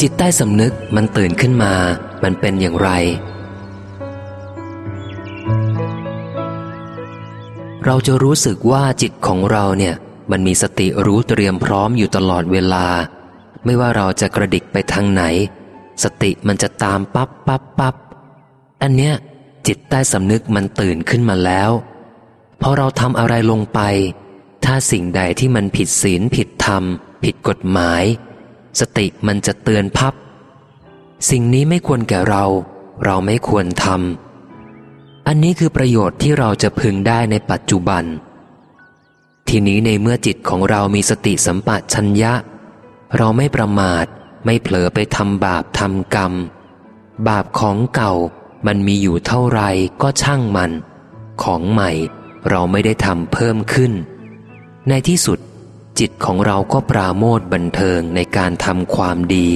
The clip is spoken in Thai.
จิตใต้สำนึกมันตื่นขึ้นมา มันเป็นอย่างไร เราจะรู้สึกว่าจิตของเราเนี่ย มันมีสติรู้เตรียมพร้อมอยู่ตลอดเวลา ไม่ว่าเราจะกระดิกไปทางไหน สติมันจะตามปับ๊บปั๊บปั๊บอันเนี้ยจิตใต้สำนึกมันตื่นขึ้นมาแล้วพอเราทำอะไรลงไป ถ้าสิ่งใดที่มันผิดศีลผิดธรรม ผิดกฎหมาย สติมันจะเตือนพับ สิ่งนี้ไม่ควรแก่เรา เราไม่ควรทำอันนี้คือประโยชน์ที่เราจะพึงได้ในปัจจุบัน ทีนี้ในเมื่อจิตของเรามีสติสัมปชัญญะ เราไม่ประมาท ไม่เผลอไปทำบาปทำกรรม บาปของเก่ามันมีอยู่เท่าไรก็ช่างมัน ของใหม่เราไม่ได้ทำเพิ่มขึ้น ในที่สุด จิตของเราก็ปราโมทบันเทิงในการทำความดี